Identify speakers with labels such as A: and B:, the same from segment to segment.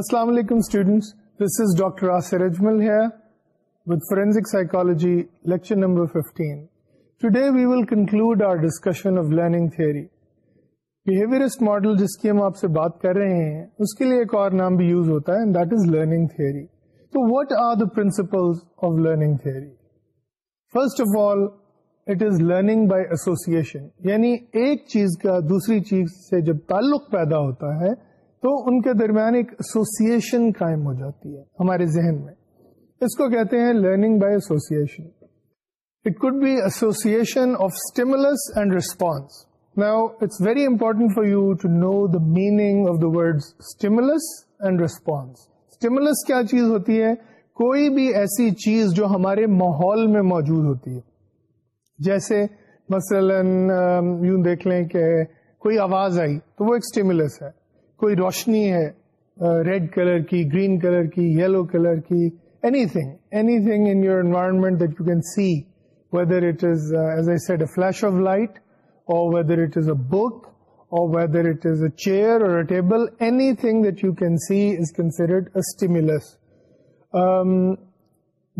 A: السلام علیکم students this is doctor Asir Ajmal psychology lecture number 15 today we will conclude our discussion of learning theory lectures model جس کی ہم آپ سے بات کر رہے ہیں اس کے لیے ایک اور نام بھی یوز ہوتا ہے دیٹ از لرننگ تھیوری تو what are the principle of learning theory first of all it is learning by association یعنی ایک چیز کا دوسری چیز سے جب تعلق پیدا ہوتا ہے تو ان کے درمیان ایک ایسوسیشن قائم ہو جاتی ہے ہمارے ذہن میں اس کو کہتے ہیں learning by association it could be association of stimulus and response now it's very important for you to know the meaning of the word and response stimulus کیا چیز ہوتی ہے کوئی بھی ایسی چیز جو ہمارے ماحول میں موجود ہوتی ہے جیسے مثلاً یوں دیکھ لیں کہ کوئی آواز آئی تو وہ ایک اسٹیمولس ہے کوئی روشنی ہے ریڈ کلر کی گرین کلر کی یلو کلر کی anything anything in your environment that you can see whether it is as a set a flash of light or whether it is a book or whether it is a chair or a table anything that you can see is stimulus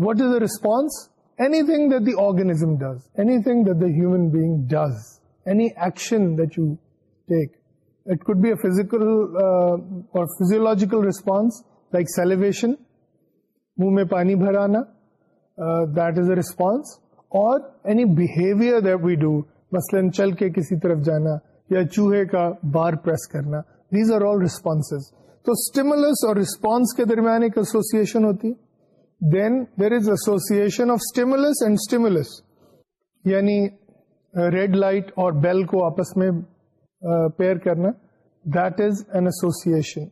A: what is the response anything that the organism does anything that the human being does any action that you take full or uh, پانی بھرانا د uh, response مثلاً چل کے کسی طرف جانا یا چوہے کا بار پریس کرنا دیز آر آل ریسپانس تو ریسپانس کے درمیان ایک ایسوسن ہوتی ہے then there is association of stimulus and stimulus یعنی ریڈ لائٹ اور بیل کو آپس میں پیئر کرنا that is an association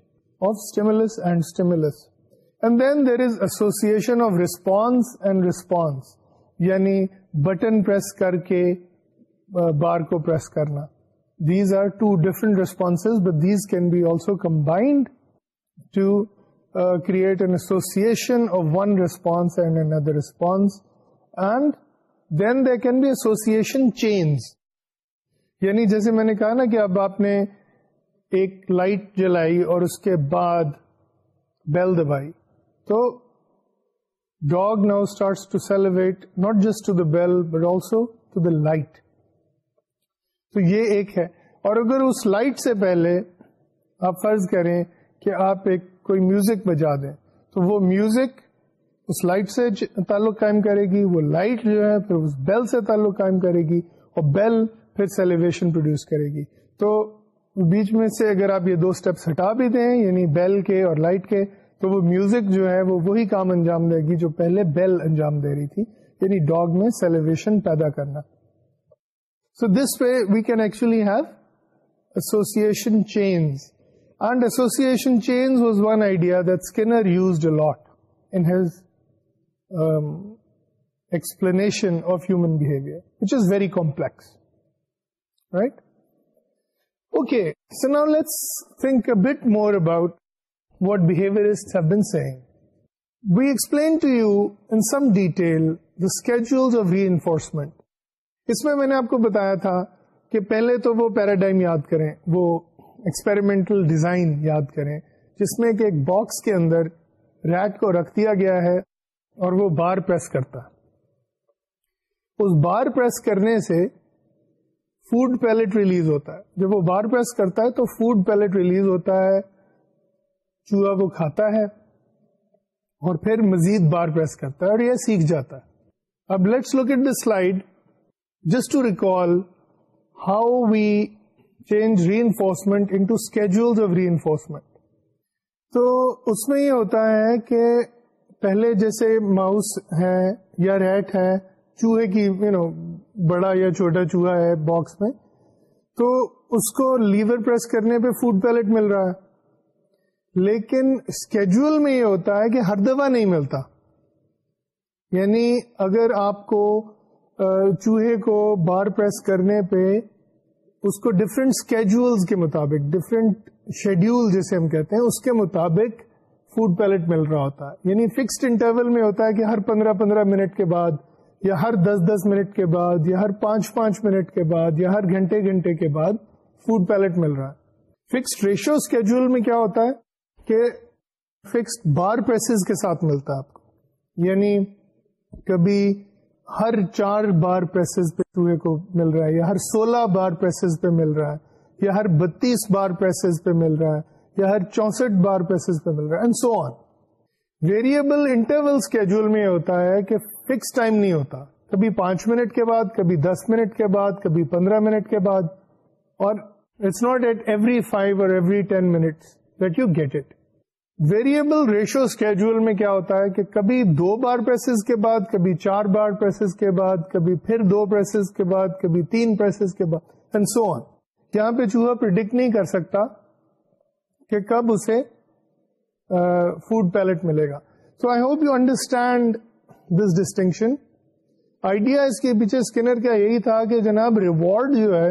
A: of stimulus and stimulus and then there is association of response and response یعنی بٹن پریس کر کے bar کو پریس کرنا these are two different response but these can be also combined to create an association of one response and an other response and then there can be association change یعنی جیسے میں نے کہا نا کہ اب آپ نے ایک لائٹ جلائی اور اس کے بعد بیل دبائی تو dog now start celebrate not just to the bell but also to the light تو یہ ایک ہے اور اگر اس لائٹ سے پہلے آپ فرض کریں کہ آپ ایک کوئی میوزک بجا دیں تو وہ میوزک اس لائٹ سے تعلق قائم کرے گی وہ لائٹ جو ہے پھر اس بیل سے تعلق قائم کرے گی اور بیل پھر سیلیویشن پروڈیوس کرے گی تو بیچ میں سے اگر آپ یہ دو اسٹیپس ہٹا بھی دیں یعنی بیل کے اور لائٹ کے تو وہ میوزک جو ہے وہ وہی کام انجام دے گی جو پہلے بیل انجام دے رہی تھی یعنی ڈاگ میں سیلیویشن پیدا کرنا so this way we can actually have association chains and association chains was one idea that Skinner use a in ins explanation of which is very complex but more about what بہرگ we explain to you in detail reinforcement اس میں میں نے آپ کو بتایا تھا کہ پہلے تو وہ پیراڈائم یاد کریں وہ ایکسپیریمنٹل ڈیزائن یاد کریں جس میں کہ ایک باکس کے اندر ریٹ کو رکھ دیا گیا ہے اور وہ بار پریس کرتا اس بار پریس کرنے سے فوڈ پیلٹ ریلیز ہوتا ہے جب وہ بار پریس کرتا ہے تو فوڈ پیلٹ ریلیز ہوتا ہے چوہا وہ کھاتا ہے اور پھر مزید بار پریس کرتا ہے اور یہ سیکھ جاتا ہے اب let's look it the slide جس to recall how we change reinforcement into schedule of reinforcement تو اس میں یہ ہوتا ہے کہ پہلے جیسے ماؤس ہے یا ریٹ ہے چوہے کی یو you نو know, بڑا یا چھوٹا چوہا ہے باکس میں تو اس کو لیور پریس کرنے پہ فوڈ پیلٹ مل رہا ہے لیکن اسکیڈول میں یہ ہوتا ہے کہ ہر دفعہ نہیں ملتا یعنی اگر آپ کو چوہے کو بار پریس کرنے پہ اس کو ڈفرینٹ اسکیجلز کے مطابق ڈفرینٹ شیڈیول جسے ہم کہتے ہیں اس کے مطابق فوڈ پیلٹ مل رہا ہوتا ہے یعنی فکسڈ انٹرول میں ہوتا ہے کہ ہر پندرہ پندرہ منٹ کے بعد یا ہر دس دس منٹ کے بعد یا ہر پانچ پانچ منٹ کے بعد یا ہر گھنٹے گھنٹے کے بعد فوڈ پیلٹ مل رہا ہے فکس ریشو اسکیڈول میں کیا ہوتا ہے کہ فکس بار پیسز کے ساتھ ملتا ہے آپ کو یعنی کبھی ہر چار بار پیسز پہ چوہے کو مل رہا ہے یا ہر سولہ بار پیسز پہ مل رہا ہے یا ہر بتیس بار پیسز پہ مل رہا ہے یا ہر چونسٹھ بار پیسز پہ مل رہا ہے and so on variable interval schedule میں ہوتا ہے کہ فکس ٹائم نہیں ہوتا کبھی پانچ منٹ کے بعد کبھی دس منٹ کے بعد کبھی پندرہ منٹ کے بعد اور it's not at every five or every ten minute that you get it variable ratio schedule میں کیا ہوتا ہے کہ کبھی دو بار پریسز کے بعد کبھی چار بار پریسز کے بعد کبھی پھر دو پریسز کے بعد کبھی تین پریسز کے بعد اینڈ سو آن یہاں پہ چوہا پرڈکٹ نہیں کر سکتا کہ کب اسے فوڈ پیلٹ ملے گا so I hope you understand this distinction idea اس کے پیچھے اسکنر کا یہی تھا کہ جناب ریوارڈ جو ہے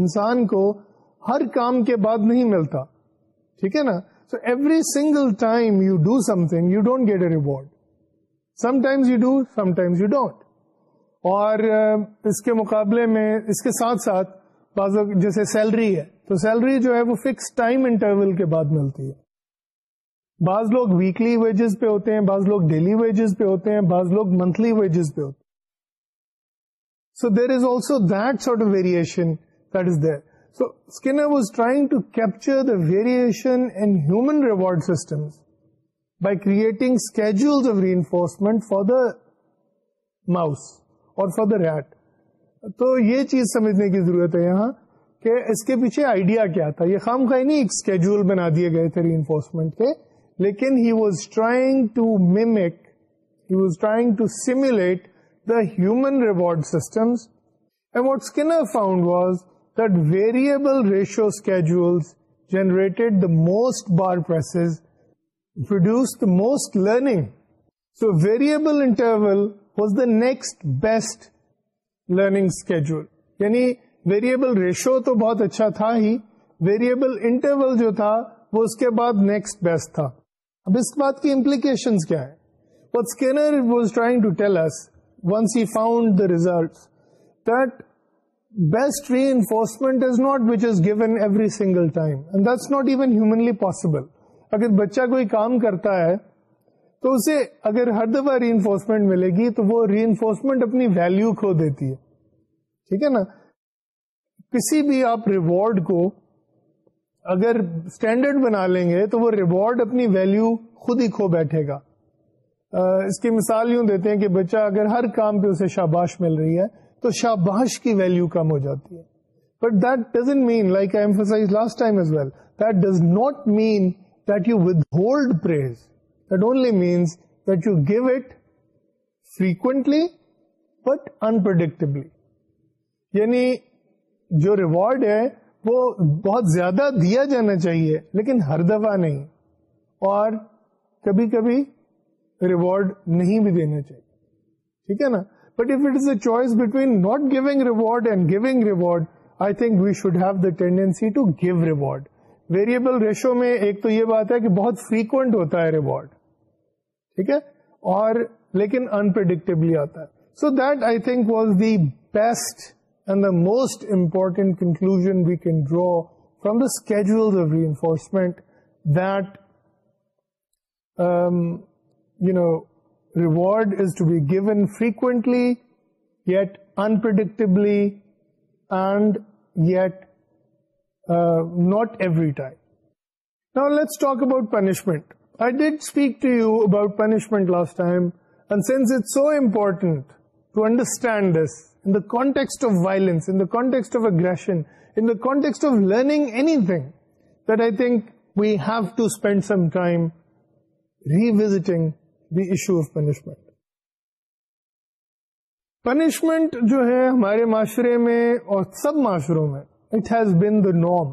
A: انسان کو ہر کام کے بعد نہیں ملتا ٹھیک ہے نا so every single time you do something you don't get a reward sometimes you do sometimes you don't اور اس کے مقابلے میں اس کے ساتھ ساتھ بعض جیسے سیلری ہے تو سیلری جو ہے وہ فکس ٹائم انٹرول کے بعد ملتی ہے بعض لوگ ویکلی ویجز پہ ہوتے ہیں بعض لوگ ڈیلی ویجز پہ ہوتے ہیں بعض لوگ منتھلی ویجز پہ ہوتے ہیں so there is also that that sort of variation is there so Skinner was trying to capture the variation in human reward system by creating schedule of reinforcement for the mouse or for the rat تو یہ چیز سمجھنے کی ضرورت ہے یہاں کہ اس کے پیچھے آئیڈیا کیا تھا یہ خام خائی نہیں ایک اسکیڈول بنا دیے گئے تھے ری انفورسمنٹ کے لیکن he was trying to mimic he was trying to simulate the human reward systems and what Skinner found was that variable ratio schedules generated the most bar presses produce the most learning so variable interval was the next best learning schedule یعنی variable ratio تو بہت اچھا تھا ہی variable interval جو تھا وہ اس کے بعد نیکسٹ بیسٹ تھا اب اس بات کی امپلیکیشن کیا ہے single time not even possible اگر بچہ کوئی کام کرتا ہے تو اسے اگر ہر دفعہ ری انفورسمنٹ ملے گی تو وہ ری انفورسمنٹ اپنی ویلو کھو دیتی ہے ٹھیک ہے نا کسی بھی آپ ریوارڈ کو اگر اسٹینڈرڈ بنا لیں گے تو وہ ریوارڈ اپنی ویلو خود ہی کھو بیٹھے گا اس کی مثال یوں دیتے ہیں کہ بچہ اگر ہر کام پہ اسے شاباش مل رہی ہے تو شاباش کی ویلو کم ہو جاتی ہے but that mean desensitise last time is well that does not mean that you withhold praise that only means that you give it frequently but unpredictably یعنی جو ریوارڈ ہے وہ بہت زیادہ دیا جانا چاہیے لیکن ہر دفعہ نہیں اور کبھی کبھی ریوارڈ نہیں بھی دینا چاہیے ٹھیک ہے نا but if it is a choice between not giving reward and giving reward I think we should have the tendency to give reward variable ratio میں ایک تو یہ بات ہے کہ بہت فریکوینٹ ہوتا ہے ریوارڈ ٹھیک ہے اور لیکن انپرڈکٹیبلی آتا ہے so that I think was the best And the most important conclusion we can draw from the schedules of reinforcement that, um, reward is to be given frequently, yet unpredictably, and yet uh, not every time. Now let's talk about punishment. I did speak to you about punishment last time, and since it's so important to understand this, context of violence in the context of aggression of learning they think we have to spend some time reviewing punishment punishment جو ہے ہمارے معاشرے میں اور سب معاشروں میں it has been the norm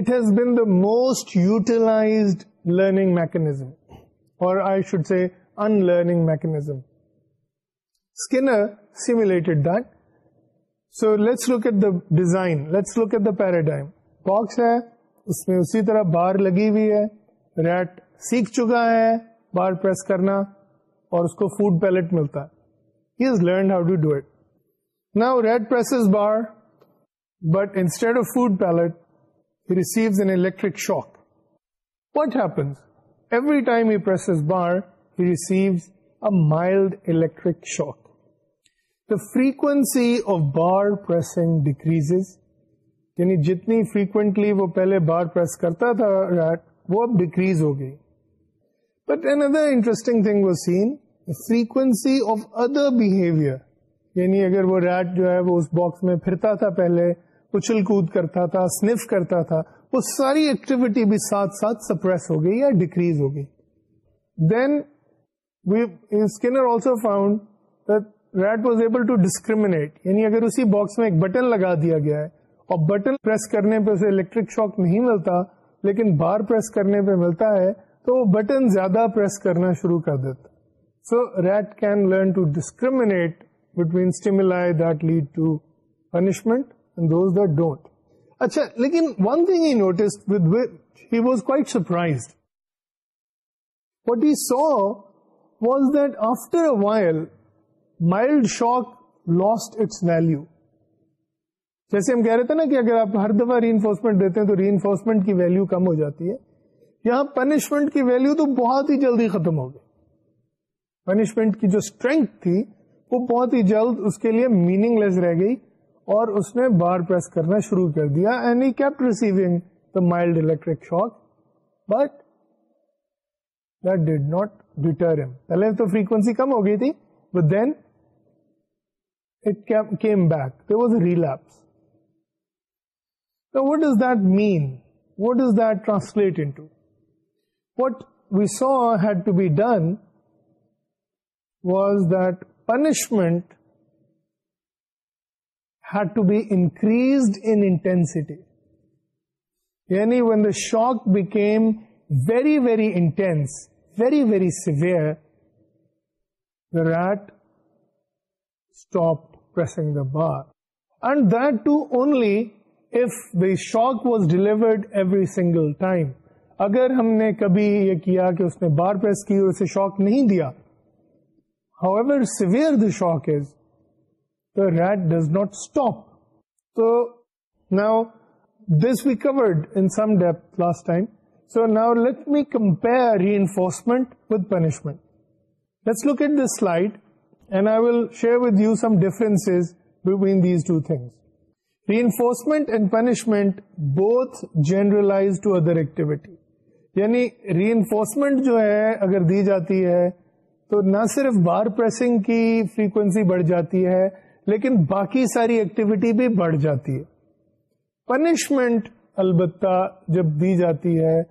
A: it has been the most utilise learning mechanism or I should say in learning mechanism skill emulate that so let's look at the design let's look at the paradigm box ہے اس میں اسی طرح بار لگی ہوئی ہے rate سیکھ چکا ہے بار پریس کرنا اور اس کو فوڈ پیلٹ ملتا ہے learn how to do it is bar but instead of food pellet he receives an electric shock what happens every time he has bar he receives a mild electric shock frequency of bar decrease یعنی جتنی frequently وہ پہلے بار press کرتا تھا وہ اب decrease ہو گئی but an other interesting thing seen frequency of other behaviour یعنی اگر وہ ریٹ جو ہے وہ اس باکس میں پھرتا تھا پہلے اچھل کود کرتا تھا سنف کرتا تھا وہ ساری ایکٹیویٹی بھی ساتھ ساتھ سپریس ہو گئی یا ڈیکریز ہو گئی then we Skinner also found rat was able to discriminate یعنی اگر اسی باکس میں ایک بٹن لگا دیا گیا ہے اور بٹن کرنے پہ اسے الیکٹرک شوق نہیں ملتا لیکن بار پریس کرنے پہ ملتا ہے تو وہ بٹن زیادہ کرنا شروع کر دیتا so rat can learn to discriminate between that lead to punishment don't اچھا لیکن one thing notice with he was quite while mild shock last its value جیسے ہم کہہ رہے تھے نا کہ اگر آپ ہر دفعہ ری انفورسمنٹ دیتے ہیں تو ری انفورسمنٹ کی ویلو کم ہو جاتی ہے یہاں پنشمنٹ کی ویلو تو بہت ہی جلدی ختم ہو گئی پنشمنٹ کی جو اسٹرینتھ تھی وہ بہت ہی جلد اس کے لیے میننگ لیس رہ گئی اور اس نے بار پریس کرنا شروع کر دیا and he keep receiving the mild electric shock but that did not deter پہلے تو فریکوینسی کم ہو گئی تھی but then it came back. There was a relapse. Now what does that mean? What does that translate into? What we saw had to be done was that punishment had to be increased in intensity. Yani when the shock became very, very intense, very, very severe, the rat stopped bar and do only if the shock was delivered every single time اگر ہم نے کبھی یہ کیا کہ اس نے bar press کی اور اسے شوق نہیں دیا however severe the shock is the rat does not stop تو now this we covered in some deep last time so now let me compare reinforcement with punishment let's look at this slide and I will share with you some difference between these two things reinforcement and punishment both generalise to other activity یعنی enforcement جو ہے اگر دی جاتی ہے تو نہ صرف بار پریسنگ کی فریکوینسی بڑھ جاتی ہے لیکن باقی ساری ایکٹیویٹی بھی بڑھ جاتی ہے پنشمنٹ البتہ جب دی جاتی ہے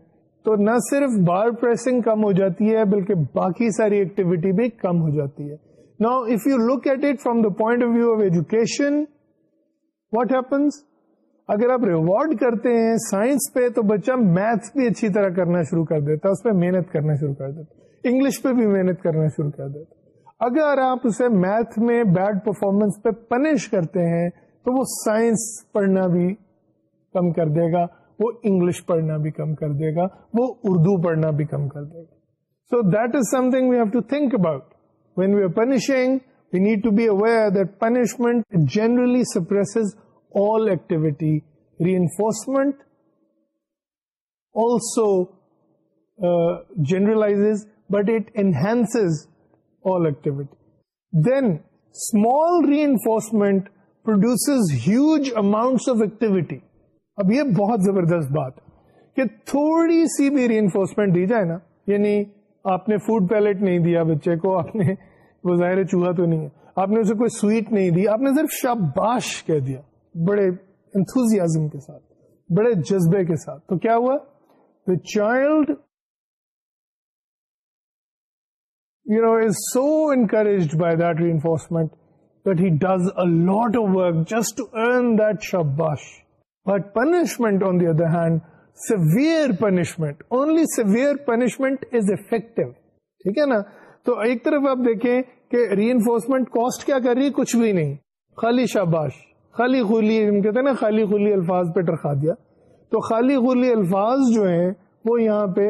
A: تو نہ صرف بار پریسنگ کم ہو جاتی ہے بلکہ باقی ساری ایکٹیویٹی بھی کم ہو جاتی ہے now if you look at it from the point of view of education what happens اگر آپ ریوارڈ کرتے ہیں سائنس پہ تو بچہ میتھ بھی اچھی طرح کرنا شروع کر دیتا ہے اس پہ محنت کرنا شروع کر دیتا انگلش پہ بھی محنت کرنا شروع کر دیتا اگر آپ اسے میتھ میں بیڈ پرفارمنس پہ پنش کرتے ہیں تو وہ سائنس پڑھنا بھی کم کر دے گا وہ انگلش پڑھنا بھی کم کر دے گا وہ اردو پڑھنا بھی کم کر دے گا so that is something we have to think about when we are punishing, we need to be aware that punishment generally suppresses all activity. Reinforcement also uh, generalizes, but it enhances all activity. Then, small reinforcement produces huge amounts of activity. اب یہ بہت زبردست بات کہ تھوڑی سی بھی ری enforcement دی جائے نا یعنی آپ نے فوڈ پیلٹ نہیں دیا بچے کو آپ نے وہ ظاہر چوہا تو نہیں ہے آپ نے اسے کوئی سویٹ نہیں دی آپ نے صرف شاباش کہہ دیا بڑے انتوزیازم کے ساتھ بڑے جذبے کے ساتھ تو کیا ہوا the child you know is so encouraged by that that reinforcement he does a a lot of work just to earn that شاباش but punishment on the other hand severe punishment only severe punishment is effective ٹھیک ہے نا تو ایک طرف آپ دیکھیں کہ ری انفورسمنٹ کاسٹ کیا کر رہی ہے کچھ بھی نہیں خالی شاباش خالی ہم کہتے ہیں نا خالی خلی الفاظ پہ ٹرکھا دیا تو خالی خولی الفاظ جو ہیں وہ یہاں پہ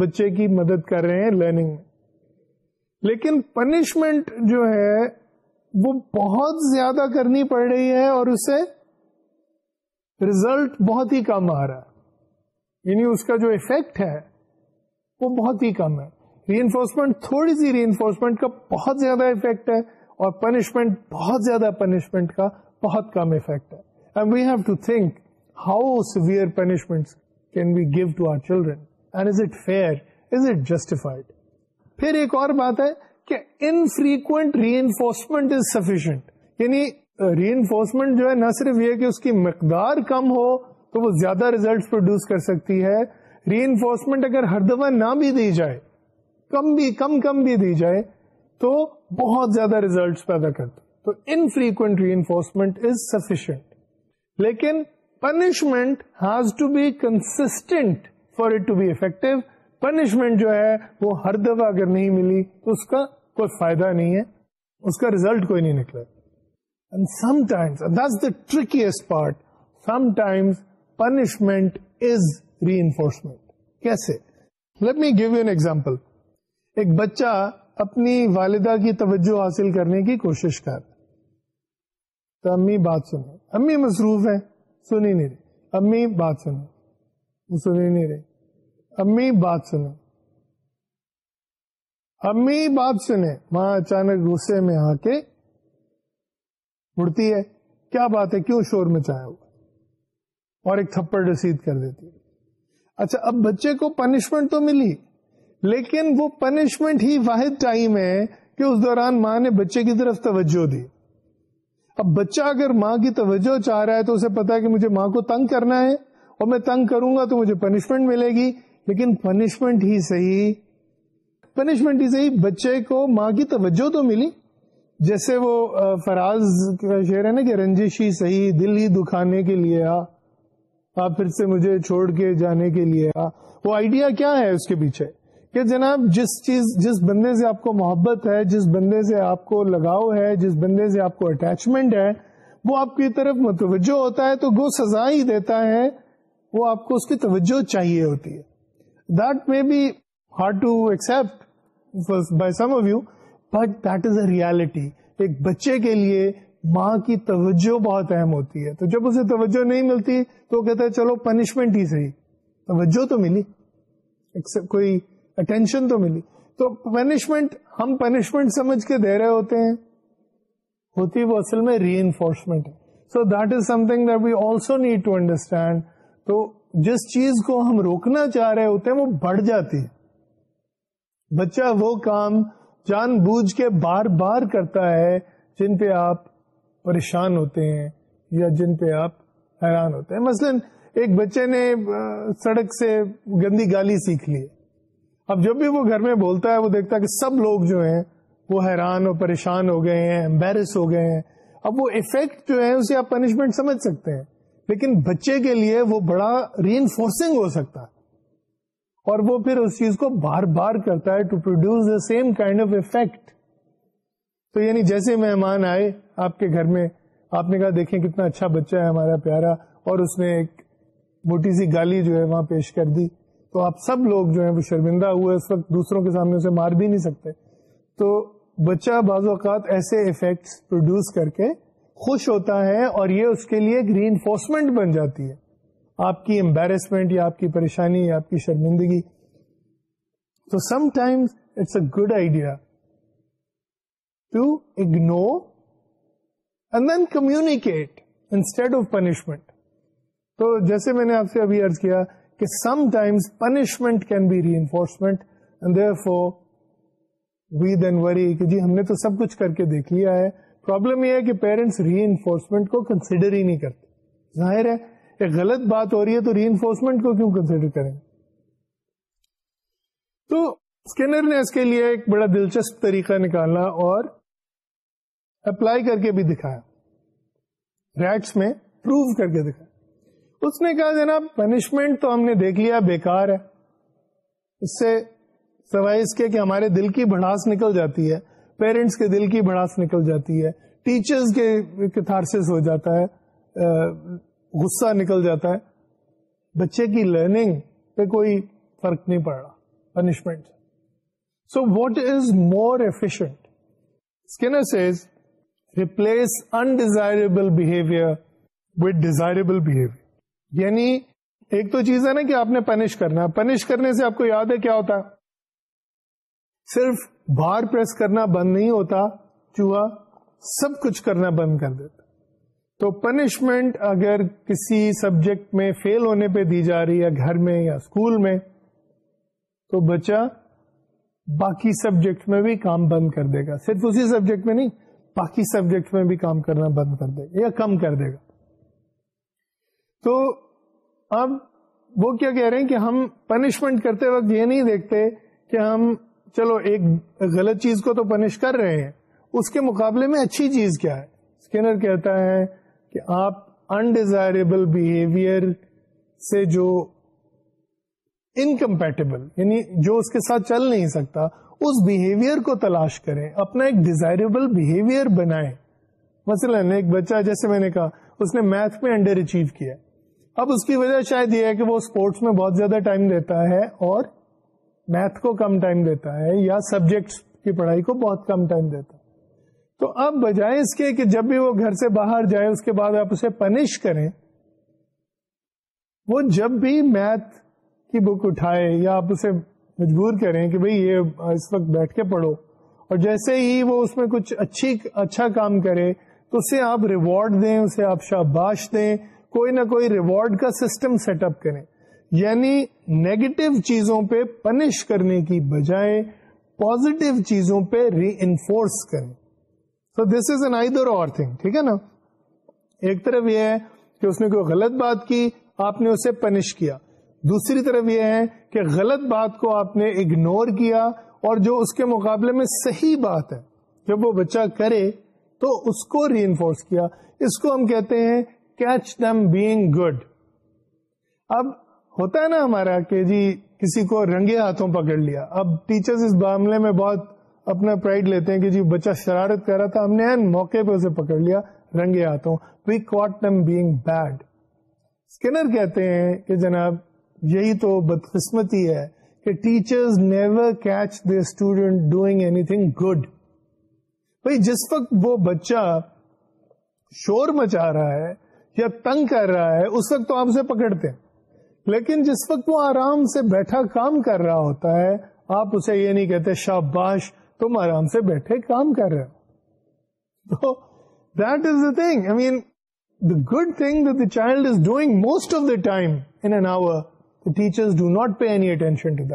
A: بچے کی مدد کر رہے ہیں لرننگ میں لیکن پنشمنٹ جو ہے وہ بہت زیادہ کرنی پڑ رہی ہے اور اسے ریزلٹ بہت ہی کم آ رہا ہے یعنی اس کا جو افیکٹ ہے وہ بہت ہی کم ہے ری انفورسمنٹ تھوڑی سی ری انفورسمنٹ کا بہت زیادہ افیکٹ ہے اور پنشمنٹ بہت زیادہ پنشمنٹ کا بہت کم افیکٹ ہے and we have to think how severe punishment can be give to our children and is is it fair it justified پھر ایک اور بات ہے کہ infrequent reinforcement is sufficient یعنی ری انفورسمنٹ جو ہے نہ صرف یہ کہ اس کی مقدار کم ہو تو وہ زیادہ ریزلٹس پروڈیوس کر سکتی ہے ری انفورسمنٹ اگر ہر دفعہ نہ بھی دی جائے کم بھی کم کم بھی دی جائے تو بہت زیادہ ریزلٹس پیدا کرتی تو infrequent reinforcement is sufficient لیکن punishment has to be consistent for it to be effective punishment جو ہے وہ ہر دفعہ اگر نہیں ملی تو اس کا کوئی فائدہ نہیں ہے اس کا ریزلٹ کوئی نہیں نکلا and sometimes this the trickiest part sometimes punishment is reinforcement کیسے ایک بچہ اپنی والدہ کی توجہ حاصل کرنے کی کوشش کر تو امی بات سنو امی مصروف ہیں سنی نہیں رہی امی بات سنو سنی نہیں رہے امی بات سنو امی بات سنے ماں اچانک غصے میں آ کے اڑتی ہے کیا بات ہے کیوں شور میں چاہے اور ایک تھپڑ رسید کر دیتی اچھا اب بچے کو پنشمنٹ تو ملی لیکن وہ پنشمنٹ ہی واحد ٹائم ہے کہ اس دوران ماں نے بچے کی طرف توجہ دی اب بچہ اگر ماں کی توجہ چاہ رہا ہے تو اسے پتا ہے کہ مجھے ماں کو تنگ کرنا ہے اور میں تنگ کروں گا تو مجھے پنشمنٹ ملے گی لیکن پنشمنٹ ہی صحیح پنشمنٹ ہی صحیح بچے کو ماں کی توجہ تو ملی جیسے وہ فراز کا شعر ہے نا کہ رنجش ہی صحیح دل ہی دکھانے کے لیے آ آپ پھر سے مجھے چھوڑ کے جانے کے لیے وہ آئیڈیا کیا ہے اس کے پیچھے کہ جناب جس چیز جس بندے سے آپ کو محبت ہے جس بندے سے آپ کو لگاؤ ہے جس بندے سے آپ کو اٹیچمنٹ ہے وہ آپ کی طرف متوجہ ہوتا ہے تو گو سزا ہی دیتا ہے وہ آپ کو اس کی توجہ چاہیے ہوتی ہے that may be hard to accept by some of you but that is a reality ایک بچے کے لیے ماں کی توجہ بہت اہم ہوتی ہے تو جب اسے توجہ نہیں ملتی تو کہتا ہے چلو پنشمنٹ ہی صحیح توجہ تو ملی کوئی اٹینشن تو ملی تو پنشمنٹ ہم پنشمنٹ سمجھ کے دے رہے ہوتے ہیں ہوتی وہ اصل میں reinforcement so that is something that we also need to understand تو جس چیز کو ہم روکنا چاہ رہے ہوتے ہیں وہ بڑھ جاتی ہے بچہ وہ کام جان بوجھ کے بار بار کرتا ہے جن پہ آپ پریشان ہوتے ہیں یا جن پہ آپ حیران ہوتے ہیں مثلا ایک بچے نے سڑک سے گندی گالی سیکھ لی اب جب بھی وہ گھر میں بولتا ہے وہ دیکھتا ہے کہ سب لوگ جو ہیں وہ حیران اور پریشان ہو گئے ہیں امبیرس ہو گئے ہیں اب وہ افیکٹ جو ہے اسے آپ پنشمنٹ سمجھ سکتے ہیں لیکن بچے کے لیے وہ بڑا ری انفورسنگ ہو سکتا ہے اور وہ پھر اس چیز کو بار بار کرتا ہے to produce the same kind of effect تو یعنی جیسے مہمان آئے آپ کے گھر میں آپ نے کہا دیکھیں کتنا اچھا بچہ ہے ہمارا پیارا اور اس نے ایک موٹی سی گالی جو ہے وہاں پیش کر دی تو آپ سب لوگ جو ہیں وہ شرمندہ ہوئے اس وقت دوسروں کے سامنے اسے مار بھی نہیں سکتے تو بچہ بعض اوقات ایسے افیکٹس پروڈیوس کر کے خوش ہوتا ہے اور یہ اس کے لیے ایک ری انفورسمنٹ بن جاتی ہے آپ کی امبیرسمنٹ یا آپ کی پریشانی یا آپ کی شرمندگی تو sometimes it's a good idea ignore communicate instead of punishment تو جیسے میں نے آپ سے ابھی ارض کیا کہ سم ٹائمس پنشمنٹ کیسمنٹ اینڈ جی ہم نے تو سب کچھ کر کے دیکھ لیا ہے پرابلم یہ ہے کہ پیرنٹس ری انفورسمنٹ کو کنسیڈر ہی نہیں کرتے ظاہر ہے ایک غلط بات ہو رہی ہے تو ری انفورسمنٹ کو کیوں کنسیڈر کریں تو اسکینر نے اس کے لیے ایک بڑا دلچسپ طریقہ نکالا اور اپلائی کر کے بھی دکھایا ریٹس میں پروو کر کے دکھایا اس نے کہا جناب پنشمنٹ تو ہم نے دیکھ لیا بیکار ہے اس سے سوائے اس کے کہ ہمارے دل کی بڑا نکل جاتی ہے پیرنٹس کے دل کی بڑاس نکل جاتی ہے ٹیچرز کے تھارسیز ہو جاتا ہے غصہ نکل جاتا ہے بچے کی لرننگ پہ کوئی فرق نہیں پڑ رہا punishment so what is more efficient says replace undesirable behaviour with desirable behaviour یعنی ایک تو چیز ہے نا کہ آپ نے پنش کرنا پنش کرنے سے آپ کو یاد ہے کیا ہوتا صرف بار پریس کرنا بند نہیں ہوتا چوہا سب کچھ کرنا بند کر دیتا تو پنشمنٹ اگر کسی سبجیکٹ میں فیل ہونے پہ دی جا رہی ہے گھر میں یا اسکول میں تو بچہ باقی سبجیکٹ میں بھی کام بند کر دے گا صرف اسی سبجیکٹ میں نہیں باقی سبجیکٹ میں بھی کام کرنا بند کر دے گا یا کم کر دے گا تو اب وہ کیا کہہ رہے ہیں کہ ہم پنشمنٹ کرتے وقت یہ نہیں دیکھتے کہ ہم چلو ایک غلط چیز کو تو پنش کر رہے ہیں اس کے مقابلے میں اچھی چیز کیا ہے اسکنر کہتا ہے کہ آپ انڈیزائربل بہیویئر سے جو انکمپیٹیبل یعنی جو اس کے ساتھ چل نہیں سکتا اس بہیویئر کو تلاش کریں اپنا ایک ڈیزائربل بہیویئر بنائے مثلا ایک بچہ جیسے میں نے کہا اس نے میتھ میں انڈر اچیو کیا اب اس کی وجہ شاید یہ ہے کہ وہ اسپورٹس میں بہت زیادہ ٹائم دیتا ہے اور میتھ کو کم ٹائم دیتا ہے یا سبجیکٹس کی پڑھائی کو بہت کم ٹائم دیتا ہے تو اب بجائے اس کے کہ جب بھی وہ گھر سے باہر جائے اس کے بعد آپ اسے پنش کریں وہ جب بھی میتھ کی بک اٹھائے یا آپ اسے مجبور کریں کہ بھئی یہ اس وقت بیٹھ کے پڑھو اور جیسے ہی وہ اس میں کچھ اچھی اچھا کام کرے تو اسے آپ ریوارڈ دیں اسے آپ شاباش دیں کوئی نہ کوئی ریوارڈ کا سسٹم سیٹ اپ کریں یعنی نیگیٹو چیزوں پہ پنش کرنے کی بجائے پازیٹو چیزوں پہ ری انفورس کریں سو دس از این آئی اور تھنگ ٹھیک ہے نا ایک طرف یہ ہے کہ اس نے کوئی غلط بات کی آپ نے اسے پنش کیا دوسری طرف یہ ہے کہ غلط بات کو آپ نے اگنور کیا اور جو اس کے مقابلے میں صحیح بات ہے جب وہ بچہ کرے تو اس کو ری انفورس کیا اس کو ہم کہتے ہیں کیچ دم بینگ گڈ اب ہوتا ہے نا ہمارا کہ جی کسی کو رنگے ہاتھوں پکڑ لیا اب ٹیچرز اس معاملے میں بہت اپنا پرائڈ لیتے ہیں کہ جی بچہ شرارت کر رہا تھا ہم نے این موقع پہ اسے پکڑ لیا رنگے ہاتھوں we caught them being bad Skinner کہتے ہیں کہ جناب یہی تو بدقسمتی ہے کہ teachers never catch the student doing anything good بھائی جس وقت وہ بچہ شور مچا رہا ہے یا تنگ کر رہا ہے اس وقت تو آپ اسے پکڑتے ہیں لیکن جس وقت وہ آرام سے بیٹھا کام کر رہا ہوتا ہے آپ اسے یہ نہیں کہتے شاباش تم آرام سے بیٹھے کام کر رہے ہو thing I mean the good thing the child is doing most of the time in our desirable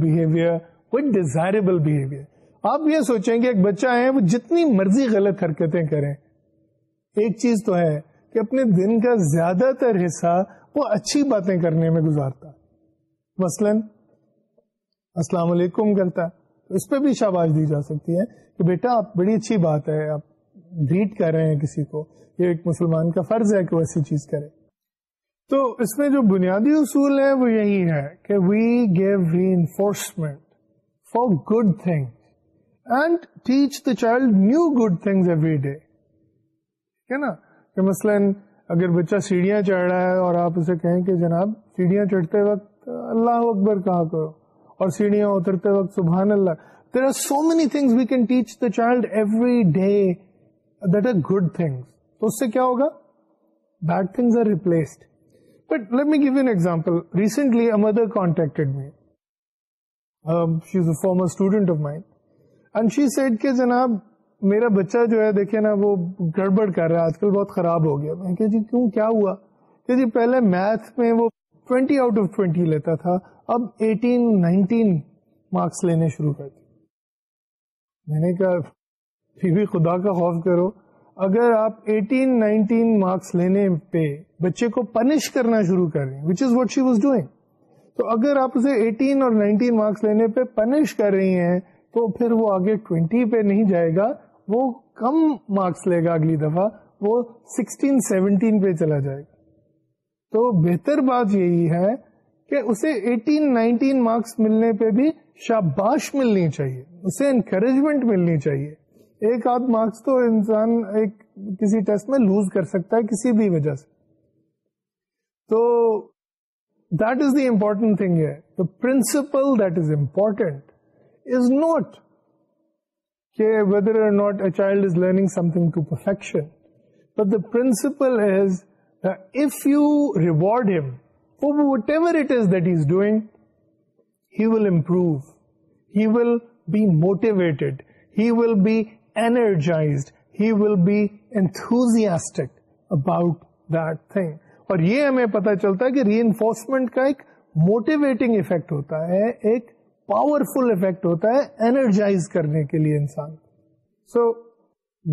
A: behavior. آپ یہ سوچیں کہ ایک بچہ ہے وہ جتنی مرضی غلط حرکتیں کریں ایک چیز تو ہے کہ اپنے دن کا زیادہ تر حصہ وہ اچھی باتیں کرنے میں گزارتا مثلاً السلام علیکم کرتا تو اس پہ بھی شاباش دی جا سکتی ہے کہ بیٹا آپ بڑی اچھی بات ہے آپ گریٹ کر رہے ہیں کسی کو یہ ایک مسلمان کا فرض ہے کہ وہ ایسی چیز کرے تو اس میں جو بنیادی اصول ہے وہ یہی ہے کہ we give reinforcement for good thing and teach the child new good things every day ٹھیک ہے نا کہ مثلاً اگر بچہ سیڑھیاں چڑھ رہا ہے اور آپ اسے کہیں کہ جناب سیڑھیاں چڑھتے وقت اللہ اکبر کہا کرو اور سیڑھیاں اترتے وقت سبحان اللہ there are so many things we can teach the child every day that are good things تو اس سے کیا ہوگا bad things are replaced but let me give an example recently a mother contacted me she is a former student of mine and she said کہ جناب میرا بچہ جو ہے دیکھے نا وہ گڑبڑ کر رہا ہے آج کل بہت خراب ہو گیا میں کہ جی کیوں کیا ہوا کہ جی پہلے میتھ میں وہ 20 آؤٹ آف 20 لیتا تھا اب ایٹین نائنٹین مارکس لینے شروع کر دی میں نے کہا پھر بھی خدا کا خوف کرو اگر آپ ایٹین نائنٹین مارکس لینے پہ بچے کو پنش کرنا شروع کر رہی ہیں which is what she was doing تو اگر آپ اسے ایٹین اور نائنٹین مارکس لینے پہ پنش کر رہی ہیں تو پھر وہ آگے ٹوینٹی پہ نہیں جائے گا وہ کم مارکس لے گا اگلی دفعہ وہ سکسٹین سیونٹین پہ چلا جائے گا تو بہتر بات یہی ہے کہ اسے 18-19 مارکس ملنے پہ بھی شاباش ملنی چاہیے اسے انکریجمنٹ ملنی چاہیے ایک آدھ مارکس تو انسان ایک کسی ٹیسٹ میں لوز کر سکتا ہے کسی بھی وجہ سے تو that is the important thing ہے the principle that is important is not کہ whether or not a child is learning something to perfection but the principle is if you reward him with every will improve he will be motivate he will be ایجائز he will be excited about thing اور یہ ہمیں پتا چلتا ہے کہ ری enforcement کا ایک motivating effect ہوتا ہے ایک پاور فل افیکٹ ہوتا ہے اینرجائز کرنے کے لیے انسان so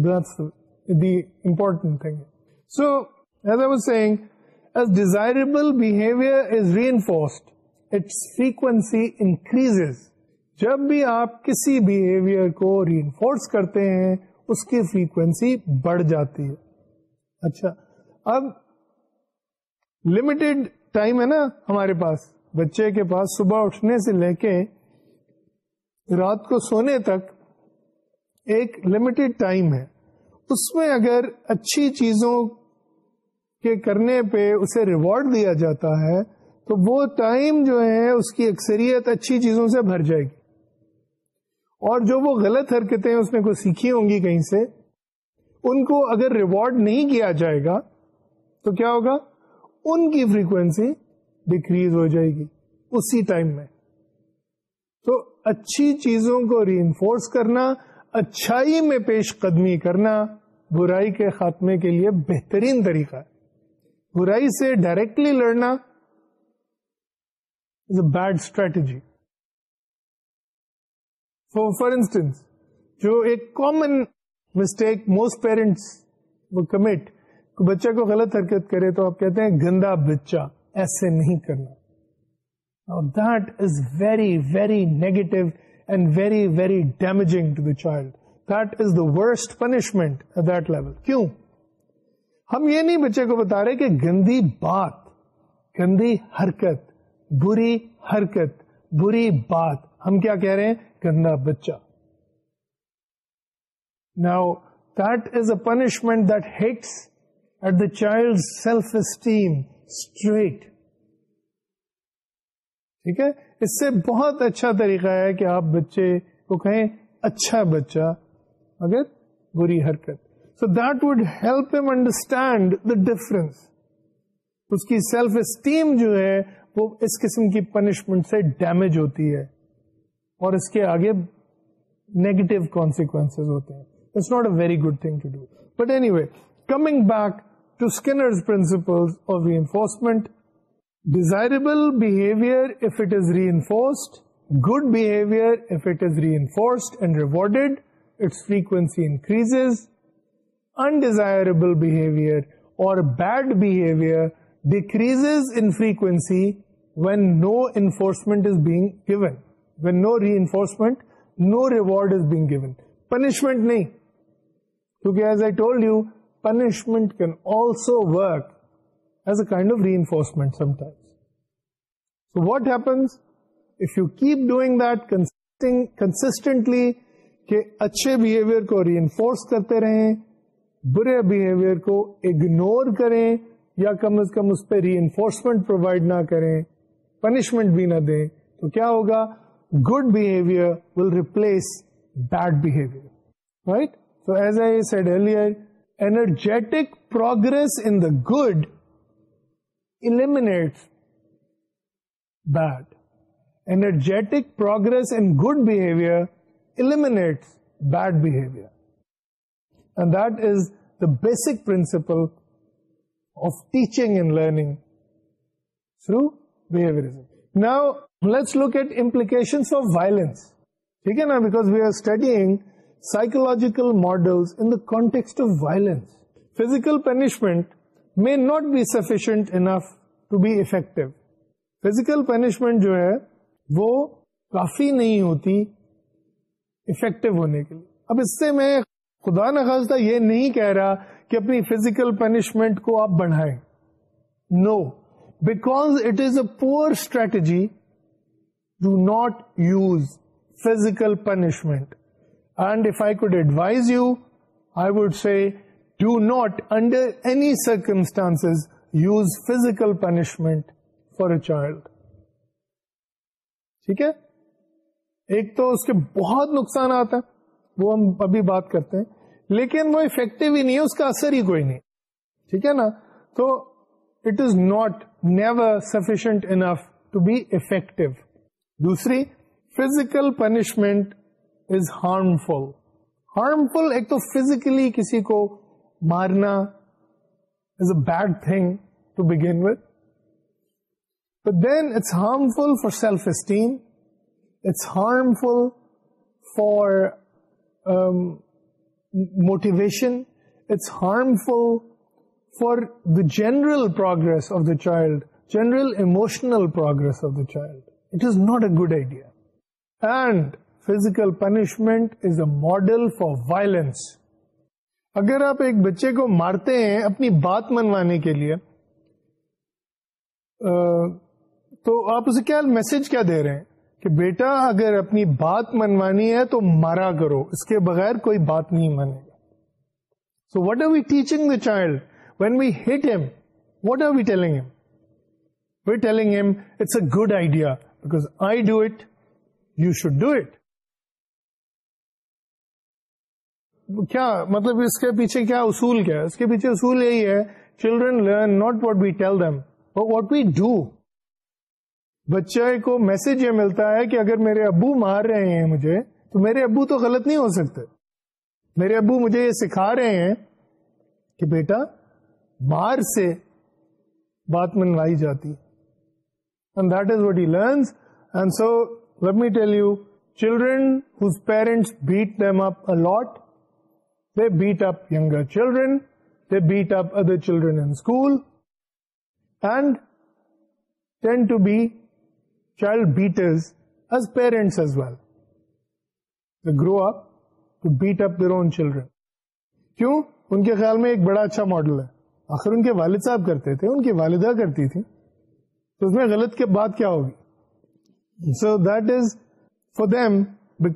A: that's the important thing so as I was saying desirable behaviour frequency increase جب بھی آپ کسی بہیویئر کو reinforce کرتے ہیں اس کی frequency بڑھ جاتی ہے اچھا اب limited ٹائم ہے نا ہمارے پاس بچے کے پاس صبح اٹھنے سے لے کے رات کو سونے تک ایک limited ٹائم ہے اس میں اگر اچھی چیزوں کے کرنے پہ اسے ریوارڈ دیا جاتا ہے تو وہ ٹائم جو ہے اس کی اکثریت اچھی چیزوں سے بھر جائے گی اور جو وہ غلط حرکتیں اس نے کوئی سیکھی ہوں گی کہیں سے ان کو اگر ریوارڈ نہیں کیا جائے گا تو کیا ہوگا ان کی فریکوینسی ڈیکریز ہو جائے گی اسی ٹائم میں تو اچھی چیزوں کو ری انفورس کرنا اچھائی میں پیش قدمی کرنا برائی کے خاتمے کے لیے بہترین طریقہ ہے برائی سے ڈائریکٹلی لڑنا is a bad strategy for instance جو ایک کامن مسٹیک موسٹ پیرنٹس وہ کمٹ بچہ کو غلط حرکت کرے تو آپ کہتے ہیں گندا بچہ ایسے نہیں کرنا that is very very negative and very very damaging to the child that is the worst punishment at that level کیوں ہم یہ نہیں بچے کو بتا رہے کہ گندی بات گندی حرکت بری حرکت بری بات ہم کیا کہہ رہے ہیں گندا بچہ now that is a punishment that hits at the child self esteem straight ٹھیک ہے اس سے بہت اچھا طریقہ ہے کہ آپ بچے کو کہیں اچھا بچہ مگر بری حرکت that would help em understand the difference اس کی سیلف اسٹیم جو ہے وہ اس قسم کی پنشمنٹ سے ڈیمیج ہوتی ہے اور اس کے آگے نیگیٹو کانسیکوینس ہوتے ہیں it's not a very good thing to do but anyway coming back to Skinner of reinforcement desirable behaviour if it is reinforced good behaviour if it is reinforced and rewarded its frequency increases undesirable behaviour اور bad behaviour decrease in frequency when no enforcement is being given when no reinforcement no reward is being given punishment نہیں کیونکہ as I told you punishment can also work as a kind of reinforcement sometimes so what happens if you keep doing that thing constantly کے اچھے behaviour کو ری enforce کرتے رہیں برے behaviour کو ignore کریں یا کم از کم اس پہ ری انفورسمنٹ پرووائڈ نہ کریں پنشمنٹ بھی نہ دیں تو کیا ہوگا good behaviour will replace bad behaviour right so as I said energetic progress in good eliminates bad Energetic progress in good behaviour eliminates bad behaviour the basic principle of teaching and learning through now let لوکلوجیکل model in context of violence physical punishment may not be sufficient enough to be effective physical punishment جو ہے وہ کافی نہیں ہوتی effective ہونے کے لیے اب اس سے میں خدا نخواستہ یہ نہیں کہہ رہا کہ اپنی فزیکل پنشمنٹ کو آپ بڑھائیں no because it is a poor strategy do not use physical punishment and if I could advise you I would say do not under any circumstance use physical punishment for a child ٹھیک ہے ایک تو اس کے بہت نقصانات ہیں وہ ہم ابھی بات کرتے ہیں لیکن وہ افیکٹو ہی نہیں ہے اس کا اثر ہی کوئی نہیں ٹھیک ہے نا تو it is not never sufficient enough to be effective دوسری physical punishment is harmful harmful ایک تو فزیکلی کسی کو مارنا is a bad thing to begin but then it's harmful for self esteem it's harmful for motivation um, it's It's harmful for the general progress of the child general emotional progress of the child it is not a good idea and physical punishment is a model for violence اگر آپ ایک بچے کو مارتے ہیں اپنی بات منوانے کے لیے تو آپ اسے کیا میسج کیا دے رہے ہیں کہ بیٹا اگر اپنی بات منوانی ہے تو مارا کرو اس کے بغیر کوئی بات نہیں مانے گا so what are we teaching the child when we hit em what are we telling em we telling em it's a good idea because I do it you should do it کیا مطلب اس کے پیچھے کیا اصول کیا اس کے پیچھے اصول یہی ہے children learn not what we tell them what we do بچے کو میسج یہ ملتا ہے کہ اگر میرے ابو مار رہے ہیں مجھے تو میرے ابو تو غلط نہیں ہو سکتے میرے ابو مجھے یہ سکھا رہے ہیں کہ بیٹا مار سے بات منوائی learns and so let me tell you children whose parents beat up lot they beat up یگر children they beat up other children in school and tend to be child beat is as parent as well grow up اپن children کے خیال میں ایک بڑا اچھا model ہے آخر ان ان کے کے والد صاحب کرتے تھے کی والدہ کرتی تھی تو اس میں غلط بات کیا ہوگی so that is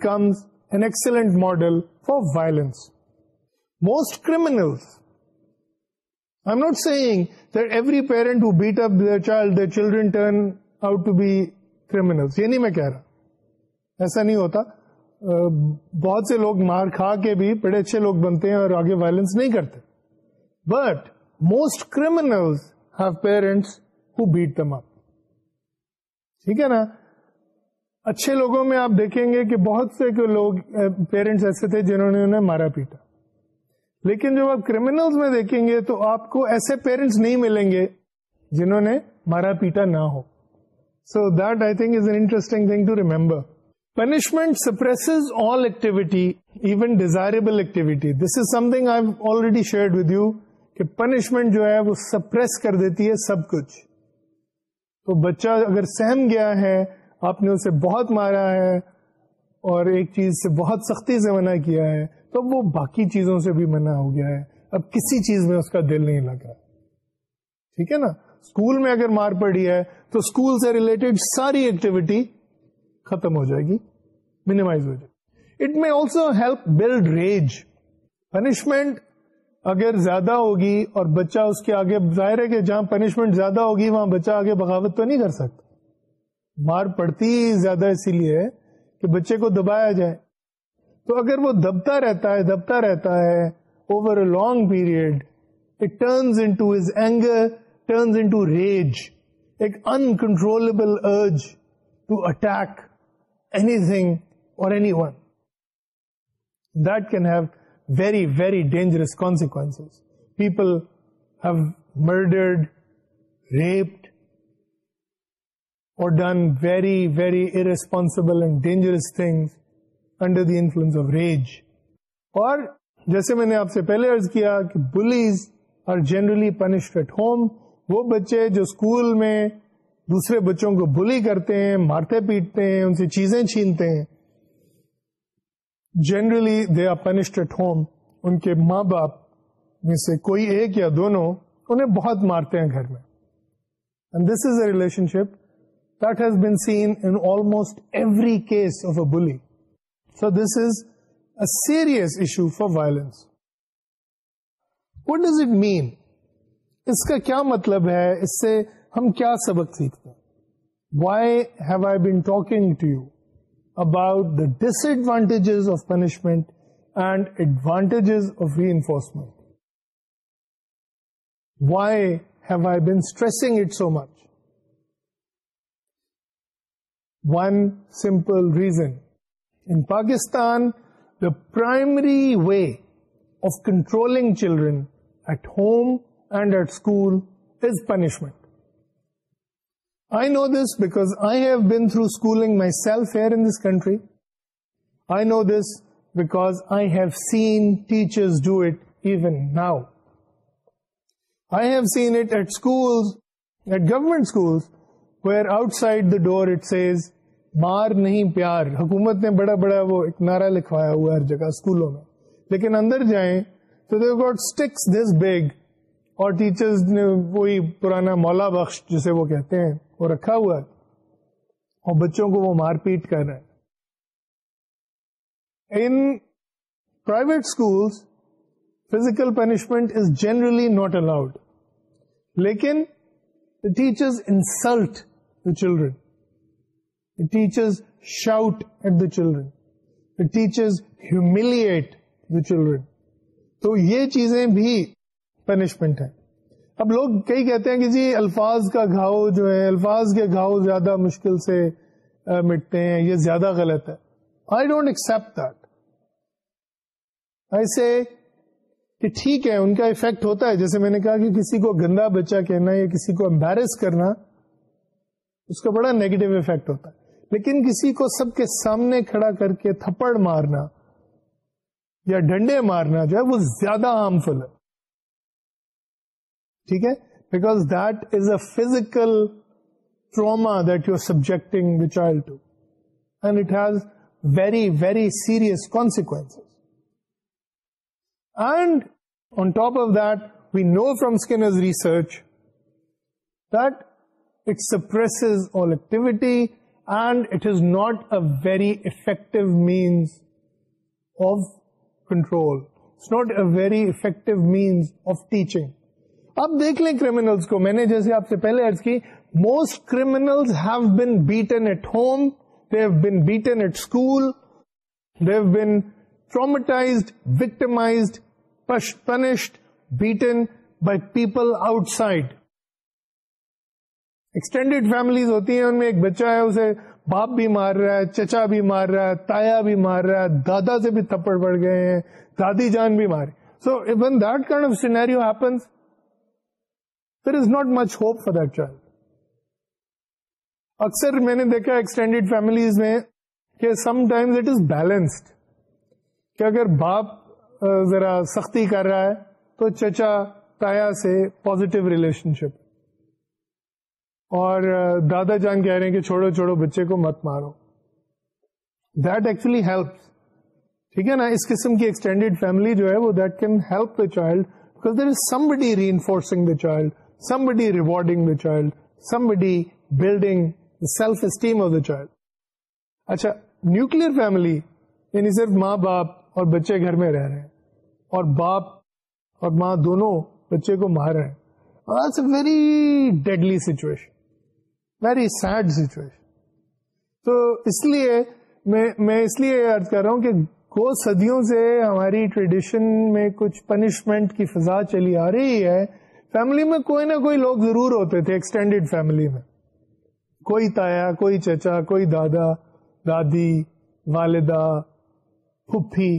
A: comes an excellent model for violence most criminal I am not saying that every parent who beat up their child their children turn out to be criminals یہ نہیں میں کہہ رہا ایسا نہیں ہوتا بہت سے لوگ مار کھا کے بھی بڑے اچھے لوگ بنتے ہیں اور آگے وائلنس نہیں کرتے but most criminals have parents who beat them up ٹھیک ہے نا اچھے لوگوں میں آپ دیکھیں گے کہ بہت سے لوگ پیرنٹس ایسے تھے جنہوں نے انہیں مارا پیٹا لیکن جب آپ کریمنلس میں دیکھیں گے تو آپ کو ایسے پیرنٹس نہیں ملیں گے جنہوں نے مارا پیٹا نہ ہو so that I think is an interesting already کہ پنشمنٹ جو ہے وہ سپریس کر دیتی ہے سب کچھ تو بچہ اگر سہم گیا ہے آپ نے اسے بہت مارا ہے اور ایک چیز سے بہت سختی سے منع کیا ہے تو وہ باقی چیزوں سے بھی منع ہو گیا ہے اب کسی چیز میں اس کا دل نہیں لگ رہا ٹھیک ہے نا اسکول میں اگر مار پڑی ہے تو اسکول سے ریلیٹڈ ساری ایکٹیویٹی ختم ہو جائے گی مینیمائز ہو جائے گی it may also help build rage punishment اگر زیادہ ہوگی اور بچہ اس کے آگے ظاہر ہے کہ جہاں پنشمنٹ زیادہ ہوگی وہاں بچہ آگے بغاوت تو نہیں کر سکتا مار پڑتی زیادہ اسی لیے کہ بچے کو دبایا جائے تو اگر وہ دبتا رہتا ہے دبتا رہتا ہے over a long period it turns his anger turns into rage ایک uncontrollable urge to attack anything اورن have very very dangerous consequence people have murdered raped or done very very irresponsible and dangerous things under the influence of rage اور جیسے میں نے آپ سے پہلے ارض کیا کہ bullies are generally punished at home وہ بچے جو اسکول میں دوسرے بچوں کو بلی کرتے ہیں مارتے پیٹتے ہیں ان سے چیزیں چھینتے ہیں generally they are punished at home ان کے ماں باپ میں سے کوئی ایک یا دونوں انہیں بہت مارتے ہیں گھر میں this is a relationship has been seen almost every case of a bully so this is a serious issue for violence what does it mean اس کا کیا مطلب ہے اس سے ہم کیا سبق سیکھتے ہیں why have I been talking to you about the disadvantages of punishment and advantages of reinforcement why have I been stressing it so much one simple reason in Pakistan the primary way of controlling children at home punishment I know this now. I have been through schooling my at because where outside the door it says مار نہیں پیار حکومت نے بڑا بڑا وہ ایک نعرہ لکھوایا ہوا ہر جگہ اسکولوں میں لیکن اندر جائیں تو they got sticks this big اور ٹیچرز نے وہی پرانا مولا بخش جسے وہ کہتے ہیں وہ رکھا ہوا ہے اور بچوں کو وہ مار پیٹ کر رہا ہے in private schools physical punishment is generally not allowed لیکن teachers insult the the teachers shout at the the teachers humiliate the children تو یہ چیزیں بھی پنشمنٹ ہے اب لوگ کئی کہتے ہیں کہ جی الفاظ کا گھاؤ جو ہے الفاظ کے گھاؤ زیادہ مشکل سے مٹتے ہیں یہ زیادہ غلط ہے آئی ڈونٹ ایکسپٹ دیٹ ایسے کہ ٹھیک ہے ان کا افیکٹ ہوتا ہے جیسے میں نے کہا کہ کسی کو گندا بچہ کہنا یا کسی کو امبیرس کرنا اس کا بڑا نیگیٹو افیکٹ ہوتا ہے لیکن کسی کو سب کے سامنے کھڑا کر کے تھپڑ مارنا یا ڈنڈے مارنا جو ہے وہ زیادہ ہارمفل ہے ٹھیک ہے because that is a physical trauma that you are subjecting the child to and it has very very serious consequence and on top of that we know from Skinner's research suppress all activity and it is not a very effective means of control not a very effective means of teaching اب دیکھ لیں کرمینلس کو میں نے جیسے آپ سے پہلے ارض کی most have been beaten at home they been beaten at school been victimized punished beaten by people outside extended families ہوتی ہیں ان میں ایک بچہ ہے اسے باپ بھی مار رہا ہے چچا بھی مار رہا ہے تایا بھی مار رہا ہے دادا سے بھی تھپڑ پڑ گئے ہیں دادی جان بھی مار so even that kind of scenario happens اکثر میں نے دیکھا ایکسٹینڈیڈ فیملیز میں کہ sometimes it is balanced کہ اگر باپ ذرا سختی کر رہا ہے تو چچا تایا سے ریلیشن شپ اور دادا جان کہہ رہے ہیں کہ چھوڑو چھوڑو بچے کو مت مارو دیٹ ایکچولی ہیلپ ٹھیک ہے نا اس قسم کی ایکسٹینڈیڈ فیملی جو ہے وہ that can help the child because there is somebody reinforcing the child some با child somebody building self esteem of the child اچھا نیوکل فیملی یعنی صرف ماں باپ اور بچے گھر میں رہ رہے ہیں اور باپ اور ماں دونوں بچے کو مار رہے مارے very deadly situation very sad situation تو اس لیے میں اس لیے یہ ارد کر رہا ہوں کہ گو صدیوں سے ہماری ٹریڈیشن میں کچھ پنشمنٹ کی فضا چلی آ رہی ہے فیملی میں کوئی نہ کوئی لوگ ضرور ہوتے تھے ایکسٹینڈیڈ فیملی میں کوئی تایا کوئی چچا کوئی دادا دادی والدہ پھپھی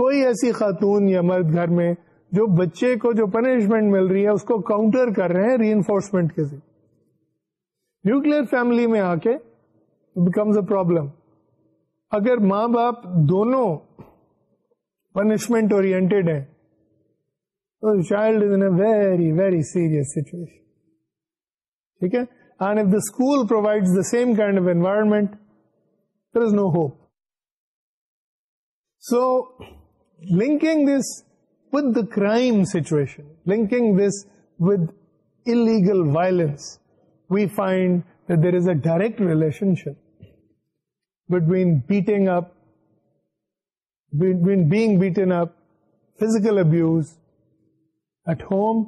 A: کوئی ایسی خاتون یا مرد گھر میں جو بچے کو جو پنشمنٹ مل رہی ہے اس کو کاؤنٹر کر رہے ہیں ری انفورسمنٹ کے ذریعے نیوکل فیملی میں آ کے بیکمز اے پرابلم اگر ماں باپ دونوں پنشمنٹ اور So the child is in a very, very serious situation. Okay? And if the school provides the same kind of environment, there is no hope. So, linking this with the crime situation, linking this with illegal violence, we find that there is a direct relationship between being beaten up, physical abuse, at home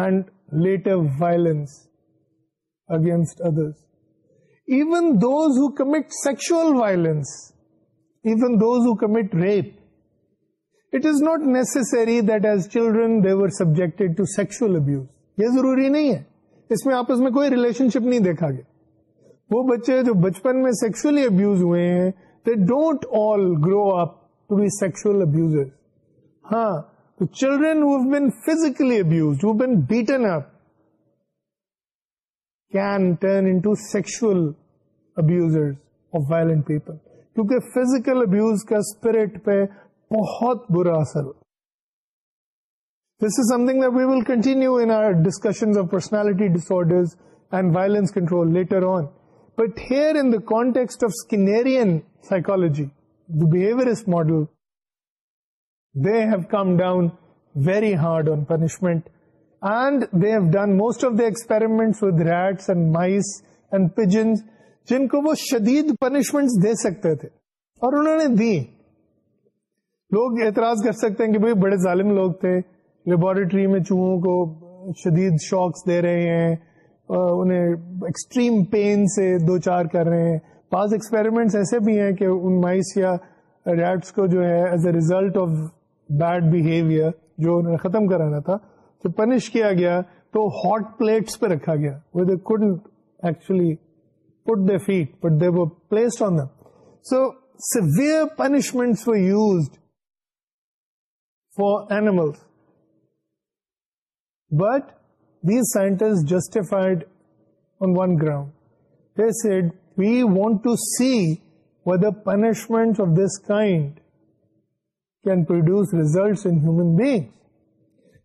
A: and later violence against others even those who commit sex violence rape it is not necessary that as children they were subject to sex abuse یہ ضروری نہیں ہے اس میں آپ اس میں کوئی relation شپ نہیں دیکھا گیا وہ بچے جو بچپن میں سیکسلی ابیوز ہوئے ہیں they don't all grow up to be sex abuser ہاں children children been physically abuse who been beaten up can turn وو بیو سیکس ابیوزر کیونکہ فزیکل ابیوز کا اسپرٹ پہ بہت برا اثر this is something we will continue in our discussion of personality dish disorder and violence control later on but here in the context of Skinnerian psychology the behaviourist model they have come down very hard on punishment and they have done most of the experiments with rats and mice and pigeons جن کو وہ شدید punishments دے سکتے تھے اور انہوں نے دی لوگ اعتراض کر سکتے ہیں کہ بھائی بڑے ظالم لوگ تھے لیبوریٹری میں چوہوں کو شدید شاکس دے رہے ہیں انہیں ایکسٹریم پین سے دو چار کر رہے ہیں بعض ایکسپیریمنٹس ایسے بھی ہیں کہ ان مائس یا ریٹس کو جو ہے as a result of bad behaviour جو ختم کرانا تھا تو پنش کیا گیا تو ہاٹ پلیٹس پہ رکھا گیا would actually put the feet but they would on them so severe punishment was used for animals but these scientists justified on one ground they said we want to see و the punishment of this kind can produce results in human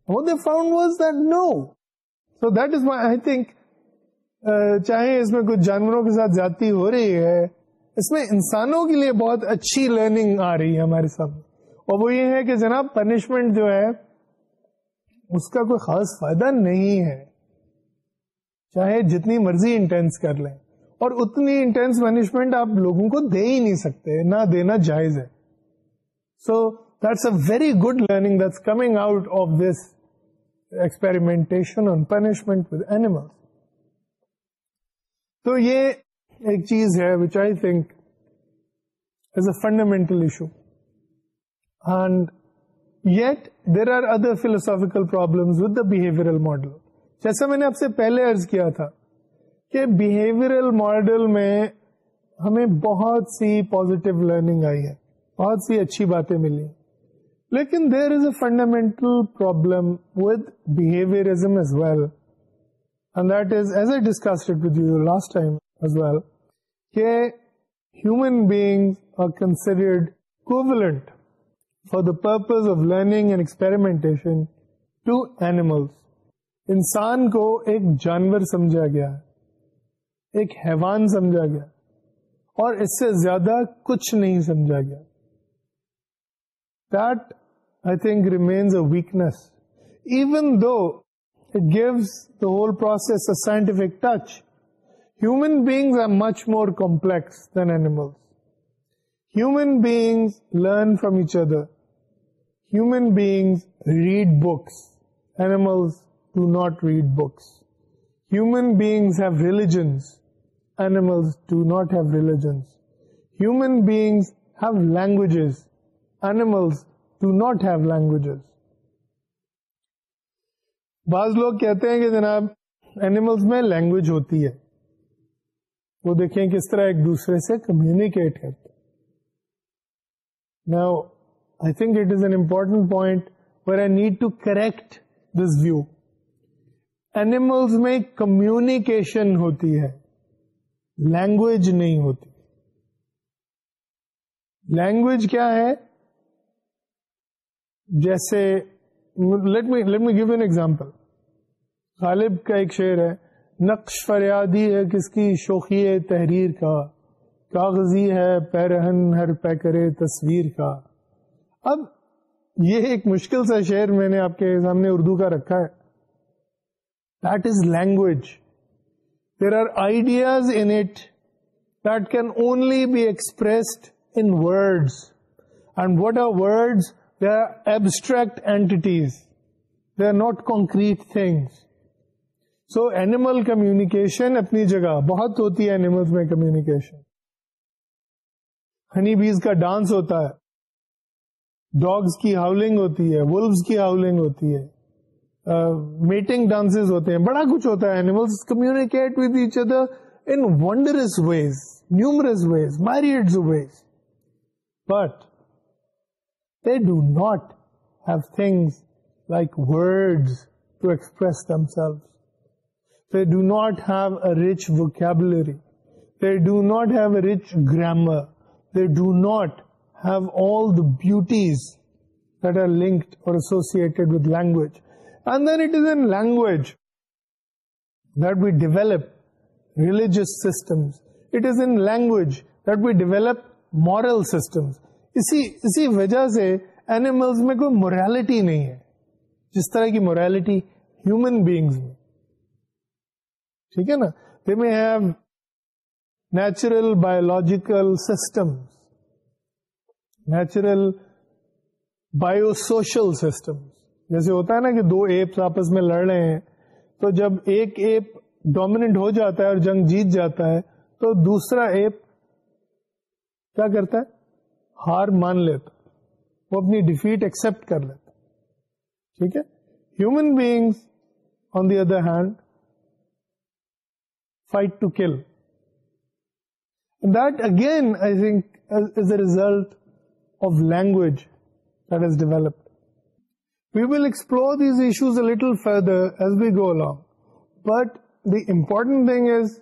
A: What they found was that that no. So is why I think uh, چاہے اس میں کچھ جانوروں کے ساتھ جاتی ہو رہی ہے اس میں انسانوں کے لیے بہت اچھی لرننگ آ رہی ہے ہمارے سامنے اور وہ یہ ہے کہ جناب پنشمنٹ جو ہے اس کا کوئی خاص فائدہ نہیں ہے چاہے جتنی مرضی انٹینس کر لیں اور اتنی انٹینس پنشمنٹ آپ لوگوں کو دے ہی نہیں سکتے نہ دینا جائز ہے so that's a very good learning this coming out of this experimentation on punishment animal تو یہ ایک چیز ہے which I think is a fundamental issue and yet there are other philosophical problems with the behaviour model جیسے میں نے آپ سے پہلے ارج کیا تھا کہ بہیویئر ماڈل میں ہمیں بہت سی پازیٹو لرننگ آئی ہے بہت سی اچھی باتیں ملی لیکن there is a fundamental problem with behaviourism as well and that is as I discussed with you last time as well کہ human being are considered equivalent for the purpose of learning and experimentation to animals انسان کو ایک جانور سمجھا گیا ایک حیوان سمجھا گیا اور اس سے زیادہ کچھ نہیں سمجھا گیا د I think remains a weakness. Even though it gives the whole process a scientific touch, human beings are much more complex than animals. Human beings learn from each other. Human beings read books. Animals do not read books. Human beings have religions. Animals do not have religions. Human beings have languages. Animals do not have languages بعض لوگ کہتے ہیں کہ جناب animals میں language ہوتی ہے وہ دیکھیں کس طرح ایک دوسرے سے کمیونیکیٹ کرتے I think it is an important point where I need to correct this view animals میں کمیونیکیشن ہوتی ہے لینگویج نہیں ہوتی لینگویج کیا ہے جیسے let me let me give an example Ghalib کا ایک شعر ہے نقش فریادی ہے کس کی شوخی تحریر کا کاغذی ہے پیرہن ہر پیکرے تصویر کا اب یہ ایک مشکل سا شعر میں نے آپ کے سامنے اردو کا رکھا ہے that is language there are ideas in it that can only be expressed in words and what are words ٹ entities they are not concrete things so animal communication اپنی جگہ بہت ہوتی ہے کمیکیشن ہنی بیز کا ڈانس ہوتا ہے dogs کی ہاؤلنگ ہوتی ہے ولبز کی ہاؤلنگ ہوتی ہے میٹنگ ڈانسز ہوتے ہیں بڑا کچھ ہوتا ہے animal communicate with each other in wondrous ways numerous ways myriad ways but They do not have things like words to express themselves. They do not have a rich vocabulary. They do not have a rich grammar. They do not have all the beauties that are linked or associated with language. And then it is in language that we develop religious systems. It is in language that we develop moral systems. اسی وجہ سے animals میں کوئی morality نہیں ہے جس طرح کی موریلٹی ہیومن بینگز میں ٹھیک ہے نا they may have natural biological system natural biosocial system جیسے ہوتا ہے نا کہ دو ایپس آپس میں لڑ رہے ہیں تو جب ایک ایپ ڈومینٹ ہو جاتا ہے اور جنگ جیت جاتا ہے تو دوسرا ایپ کیا کرتا ہے ہار مان لیتا وہ اپنی ڈیفیٹ ایکسپٹ کر لیتا ٹھیک ہے human beings on the other hand fight to kill that again I think is a result of language that is developed we will explore these issues a little further as we go along but the important thing is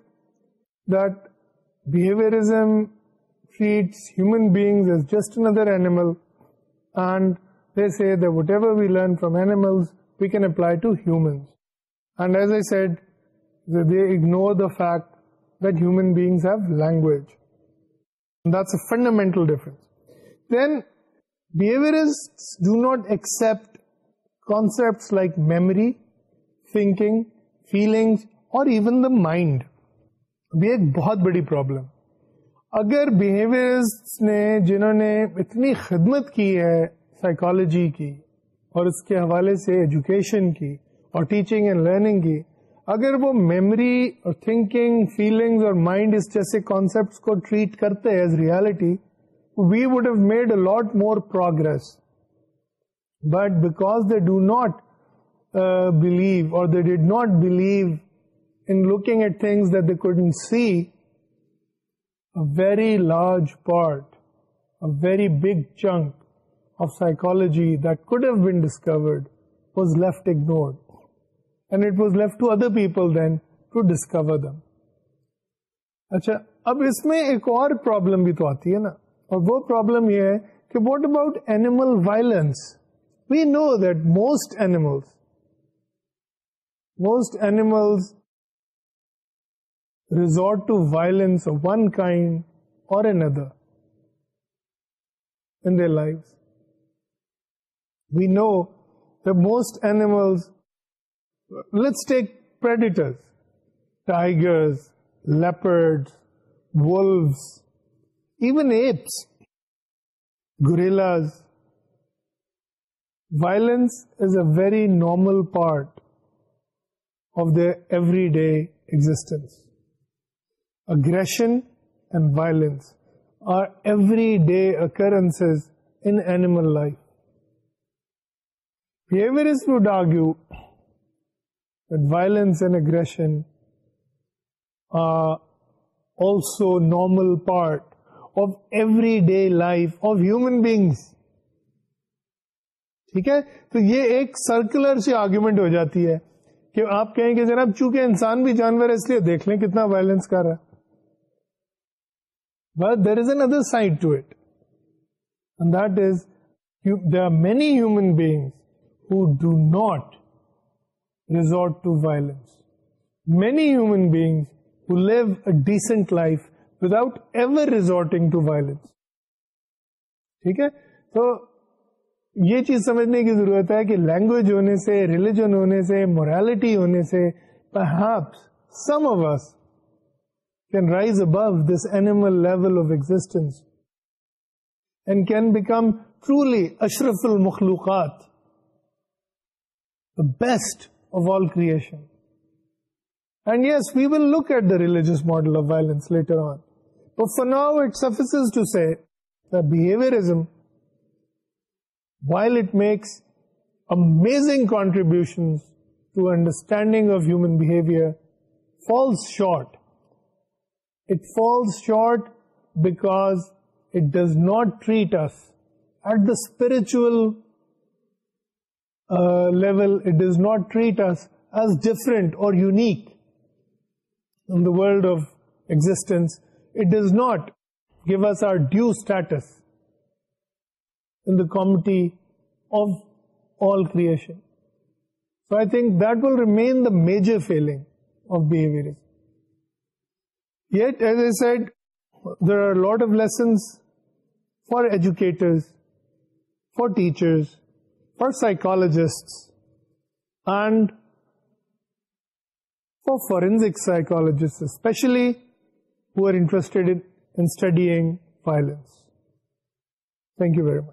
A: that behaviourism whatever learn from animal we can apply to humans I'd they ignore the fact that human beings have language a fundamental difference then behaviour do not accept concept like memory thinking feelings or even the mind بھی ایک بہت بڑی problem اگر behaviour نے جنہوں نے اتنی خدمت کی ہے سائیکالوجی کی اور اس کے حوالے سے ایجوکیشن کی اور ٹیچنگ اینڈ لرننگ کی اگر وہ میمری اور تھنکنگ فیلنگز اور مائنڈ اس جیسے کانسیپٹس کو ٹریٹ کرتے as reality we would have made a lot more progress but because they do not believe or they did not believe in looking at things that they could see very large part very big chunk of psychology then discovered was left ignored and it was left for people then to discover them اچھا اب اس میں ایک اور problem بھی تو آتی ہے نا اور وہ پرابلم یہ ہے کہ what about animal violence we know that most animal most animal resort to violence of one kind or another in their lives. We know that most animals, let's take predators, tigers, leopards, wolves, even apes, gorillas. Violence is a very normal part of their everyday existence. aggression and violence are everyday occurrences in animal life. Behaviorists would argue that violence and aggression are also normal part of everyday life of human beings. ٹھیک ہے تو یہ ایک circular سی argument ہو جاتی ہے کہ آپ کہیں کہ جناب چونکہ انسان بھی جانور ہے اس لیے دیکھ لیں کتنا وائلنس کر رہا ہے But there is another side to it. And that is, you, there are many human beings who do not resort to violence. Many human beings who live a decent life without ever resorting to violence. ٹھیک ہے تو یہ چیز سمجھنے کی ضرورت ہے کہ لینگویج ہونے سے ریلیجن ہونے سے مورالٹی ہونے سے perhaps some of us can rise above this animal level of existence and can become truly Ashraful Makhluqat, the best of all creation. And yes, we will look at the religious model of violence later on. But for now, it suffices to say that behaviorism, while it makes amazing contributions to understanding of human behavior, falls short it falls short because it does not treat us at the spiritual uh, level. It does not treat us as different or unique in the world of existence. It does not give us our due status in the comity of all creation. So I think that will remain the major failing of behaviorism. Yet, as I said, there are a lot of lessons for educators, for teachers, for psychologists, and for forensic psychologists, especially who are interested in studying violence. Thank you very much.